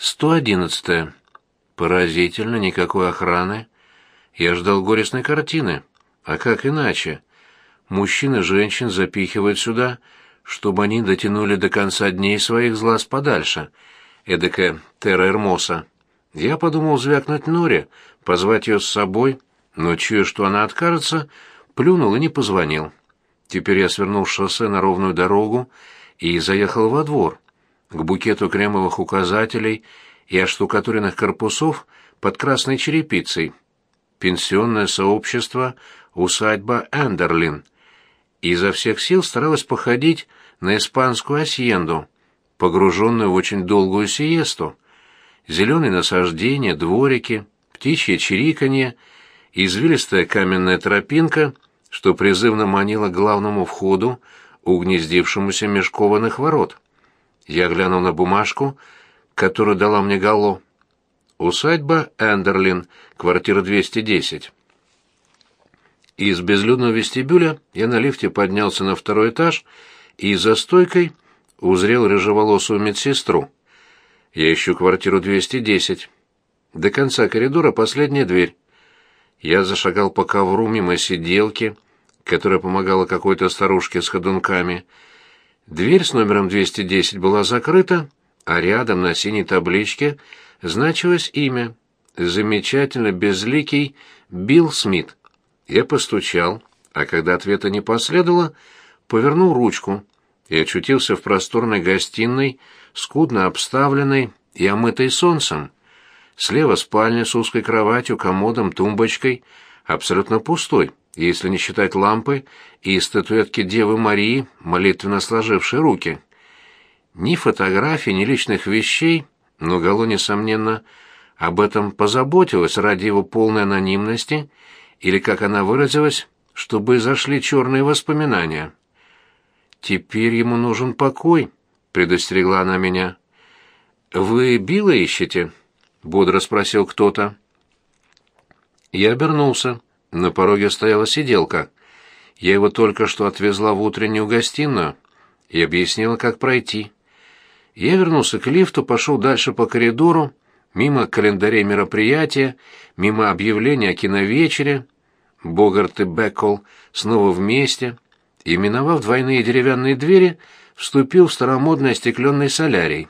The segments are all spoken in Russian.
111. Поразительно, никакой охраны. Я ждал горестной картины. А как иначе? Мужчин и женщин запихивают сюда, чтобы они дотянули до конца дней своих глаз подальше. Эдакая терра эрмоса. Я подумал звякнуть Норе, позвать ее с собой, но чуя, что она откажется, плюнул и не позвонил. Теперь я свернул с шоссе на ровную дорогу и заехал во двор к букету кремовых указателей и оштукатуренных корпусов под красной черепицей. Пенсионное сообщество «Усадьба Эндерлин» и изо всех сил старалась походить на испанскую асьенду, погруженную в очень долгую сиесту. Зеленые насаждения, дворики, птичье чириканье, извилистая каменная тропинка, что призывно манила к главному входу, угнездившемуся меж кованых ворот. Я глянул на бумажку, которую дала мне Галло. Усадьба Эндерлин, квартира 210. Из безлюдного вестибюля я на лифте поднялся на второй этаж и за стойкой узрел рыжеволосую медсестру. Я ищу квартиру 210. До конца коридора последняя дверь. Я зашагал по ковру мимо сиделки, которая помогала какой-то старушке с ходунками, Дверь с номером 210 была закрыта, а рядом на синей табличке значилось имя. Замечательно безликий Билл Смит. Я постучал, а когда ответа не последовало, повернул ручку и очутился в просторной гостиной, скудно обставленной и омытой солнцем. Слева спальня с узкой кроватью, комодом, тумбочкой, абсолютно пустой если не считать лампы и статуэтки Девы Марии, молитвенно сложившей руки. Ни фотографий, ни личных вещей, но Гало, несомненно, об этом позаботилась ради его полной анонимности, или, как она выразилась, чтобы зашли черные воспоминания. «Теперь ему нужен покой», — предостерегла она меня. «Вы Билла ищете?» — бодро спросил кто-то. Я обернулся. На пороге стояла сиделка. Я его только что отвезла в утреннюю гостиную и объяснила, как пройти. Я вернулся к лифту, пошел дальше по коридору, мимо календарей мероприятия, мимо объявления о киновечере. Богарт и Беккол снова вместе, и, миновав двойные деревянные двери, вступил в старомодный остекленный солярий.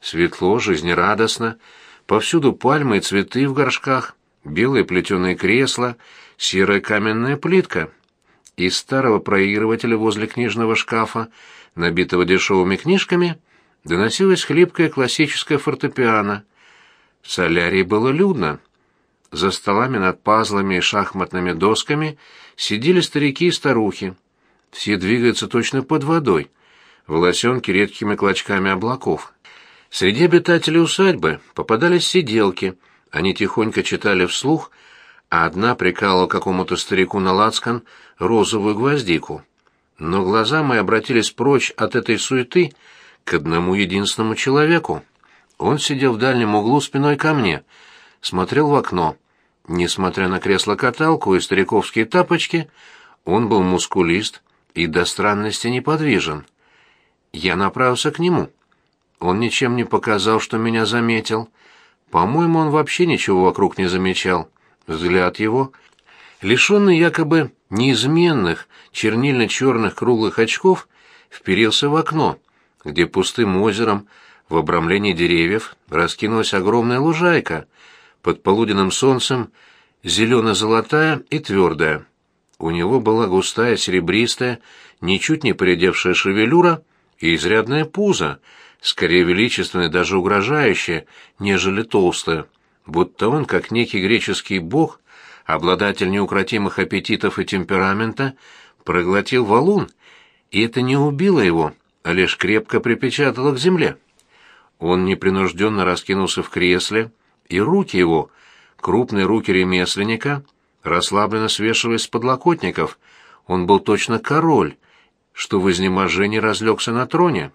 Светло, жизнерадостно, повсюду пальмы и цветы в горшках, белые плетеные кресла — серая каменная плитка. Из старого проигрывателя возле книжного шкафа, набитого дешевыми книжками, доносилась хлипкая классическая фортепиано. В солярии было людно. За столами над пазлами и шахматными досками сидели старики и старухи. Все двигаются точно под водой, волосенки редкими клочками облаков. Среди обитателей усадьбы попадались сиделки. Они тихонько читали вслух а одна прикалывала какому-то старику на лацкан розовую гвоздику. Но глаза мои обратились прочь от этой суеты к одному единственному человеку. Он сидел в дальнем углу спиной ко мне, смотрел в окно. Несмотря на кресло-каталку и стариковские тапочки, он был мускулист и до странности неподвижен. Я направился к нему. Он ничем не показал, что меня заметил. По-моему, он вообще ничего вокруг не замечал. Взгляд его, лишенный якобы неизменных чернильно-черных круглых очков, вперился в окно, где пустым озером в обрамлении деревьев раскинулась огромная лужайка, под полуденным солнцем зелено-золотая и твердая. У него была густая серебристая, ничуть не поредевшая шевелюра и изрядное пузо, скорее величественное, даже угрожающее, нежели толстое будто он, как некий греческий бог, обладатель неукротимых аппетитов и темперамента, проглотил валун, и это не убило его, а лишь крепко припечатало к земле. Он непринужденно раскинулся в кресле, и руки его, крупные руки ремесленника, расслабленно свешиваясь с подлокотников, он был точно король, что в изнеможении разлегся на троне.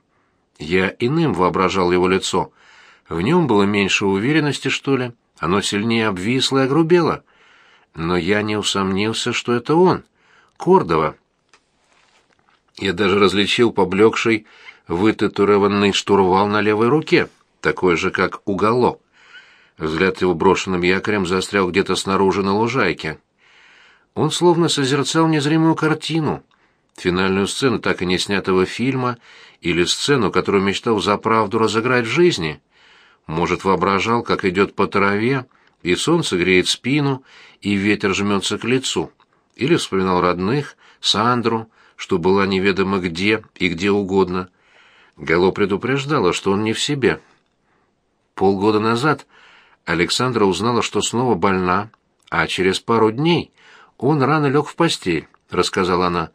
Я иным воображал его лицо — в нем было меньше уверенности, что ли, оно сильнее обвисло и огрубело. Но я не усомнился, что это он, Кордова. Я даже различил поблекший, вытатуированный штурвал на левой руке. такой же, как у. Взгляд его брошенным якорем застрял где-то снаружи на лужайке. Он словно созерцал незримую картину, финальную сцену так и не снятого фильма или сцену, которую мечтал за правду разыграть в жизни. Может, воображал, как идет по траве, и солнце греет спину, и ветер жмется к лицу. Или вспоминал родных, Сандру, что была неведомо где и где угодно. Гало предупреждала, что он не в себе. Полгода назад Александра узнала, что снова больна, а через пару дней он рано лег в постель, рассказала она.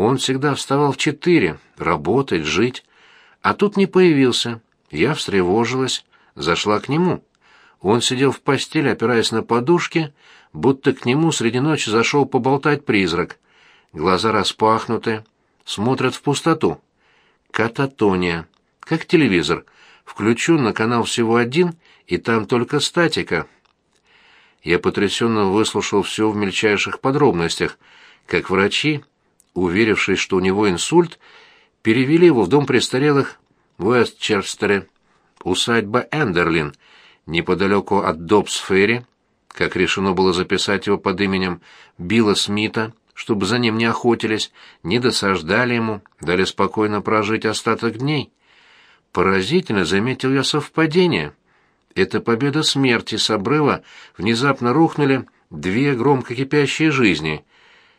Он всегда вставал в четыре, работать, жить. А тут не появился. Я встревожилась, зашла к нему. Он сидел в постели, опираясь на подушки, будто к нему среди ночи зашел поболтать призрак. Глаза распахнуты, смотрят в пустоту. Кататония. Как телевизор. Включу на канал всего один, и там только статика. Я потрясенно выслушал все в мельчайших подробностях, как врачи, уверившись, что у него инсульт, перевели его в дом престарелых в Уэстчерстере, усадьба Эндерлин, неподалеку от Добс-Ферри, как решено было записать его под именем Билла Смита, чтобы за ним не охотились, не досаждали ему, дали спокойно прожить остаток дней. Поразительно заметил я совпадение. Это победа смерти с обрыва внезапно рухнули две громко кипящие жизни.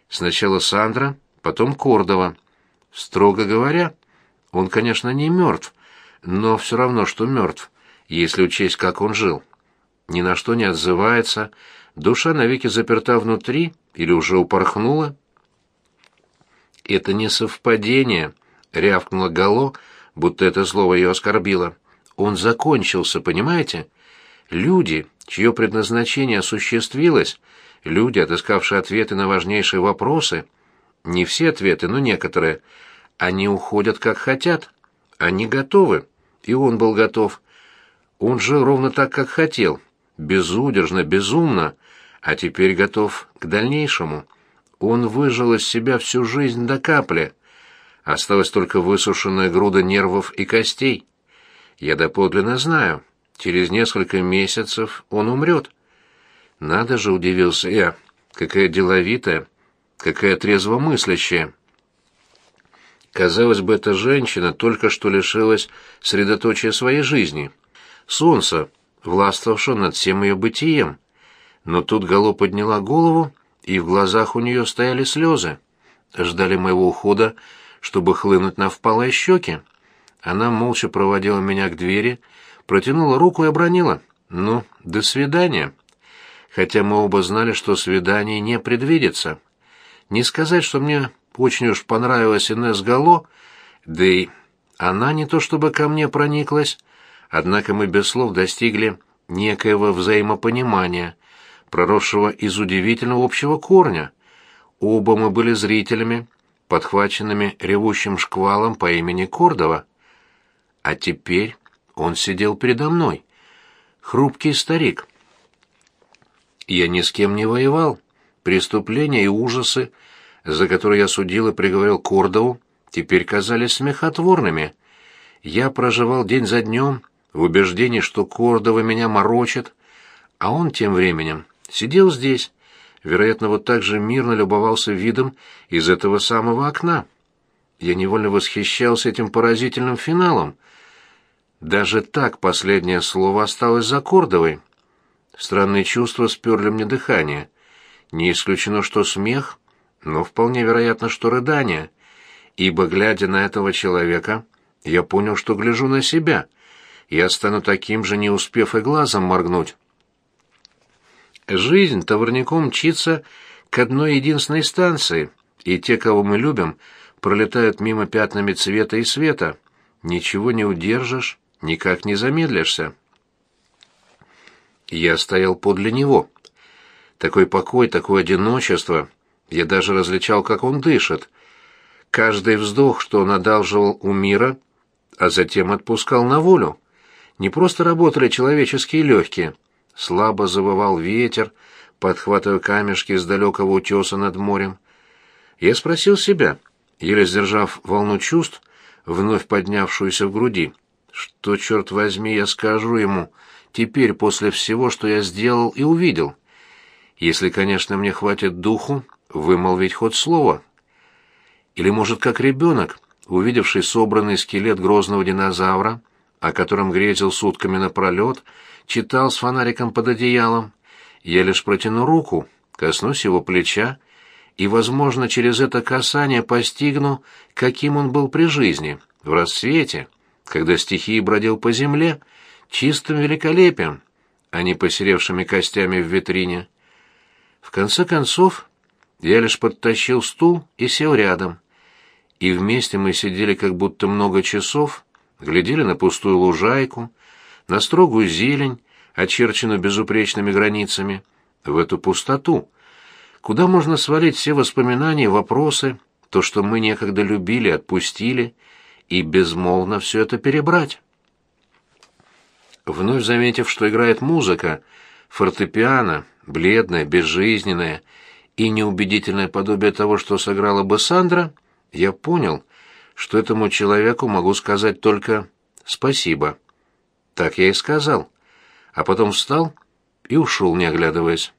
Сначала Сандра, потом Кордова. Строго говоря, он, конечно, не мертв, но все равно, что мертв, если учесть, как он жил. Ни на что не отзывается, душа навеки заперта внутри или уже упорхнула. «Это не совпадение», — рявкнула Гало, будто это слово ее оскорбило. «Он закончился, понимаете? Люди, чье предназначение осуществилось, люди, отыскавшие ответы на важнейшие вопросы, не все ответы, но некоторые, они уходят как хотят, они готовы, и он был готов. Он жил ровно так, как хотел, безудержно, безумно, а теперь готов к дальнейшему. Он выжил из себя всю жизнь до капли. Осталась только высушенная груда нервов и костей. Я доподлинно знаю, через несколько месяцев он умрет. Надо же, удивился я, какая деловитая, какая трезвомыслящая. Казалось бы, эта женщина только что лишилась средоточия своей жизни. Солнце, властвовавшего над всем ее бытием. Но тут Гало подняла голову, и в глазах у нее стояли слезы. Ждали моего ухода, чтобы хлынуть на впалые щеки. Она молча проводила меня к двери, протянула руку и обронила. «Ну, до свидания». Хотя мы оба знали, что свидание не предвидится. Не сказать, что мне очень уж понравилась Инесс Гало, да и она не то чтобы ко мне прониклась, однако мы без слов достигли некоего взаимопонимания, проросшего из удивительного общего корня. Оба мы были зрителями, подхваченными ревущим шквалом по имени Кордова. А теперь он сидел передо мной, хрупкий старик. Я ни с кем не воевал. Преступления и ужасы, за которые я судил и приговорил Кордову, теперь казались смехотворными. Я проживал день за днем в убеждении, что Кордова меня морочит, а он тем временем сидел здесь, вероятно, вот так же мирно любовался видом из этого самого окна. Я невольно восхищался этим поразительным финалом. Даже так последнее слово осталось за Кордовой. Странные чувства сперли мне дыхание. Не исключено, что смех, но вполне вероятно, что рыдание. Ибо, глядя на этого человека, я понял, что гляжу на себя. Я стану таким же, не успев и глазом моргнуть. Жизнь товарником мчится к одной единственной станции, и те, кого мы любим, пролетают мимо пятнами цвета и света. Ничего не удержишь, никак не замедлишься. Я стоял подле него. Такой покой, такое одиночество. Я даже различал, как он дышит. Каждый вздох, что он одалживал у мира, а затем отпускал на волю. Не просто работали человеческие легкие — слабо завывал ветер, подхватывая камешки с далекого утеса над морем. Я спросил себя, еле сдержав волну чувств, вновь поднявшуюся в груди, Что, черт возьми, я скажу ему теперь после всего, что я сделал и увидел? Если, конечно, мне хватит духу вымолвить хоть слово. Или, может, как ребенок, увидевший собранный скелет грозного динозавра, о котором грезил сутками напролет, читал с фонариком под одеялом. Я лишь протяну руку, коснусь его плеча, и, возможно, через это касание постигну, каким он был при жизни, в рассвете, когда стихии бродил по земле, чистым великолепием, а не посеревшими костями в витрине. В конце концов, я лишь подтащил стул и сел рядом. И вместе мы сидели как будто много часов, глядели на пустую лужайку, на строгую зелень, очерченную безупречными границами, в эту пустоту, куда можно свалить все воспоминания вопросы, то, что мы некогда любили, отпустили, и безмолвно все это перебрать. Вновь заметив, что играет музыка, фортепиано, бледное, безжизненное и неубедительное подобие того, что сыграла бы Сандра, я понял, что этому человеку могу сказать только «спасибо». Так я и сказал, а потом встал и ушел, не оглядываясь.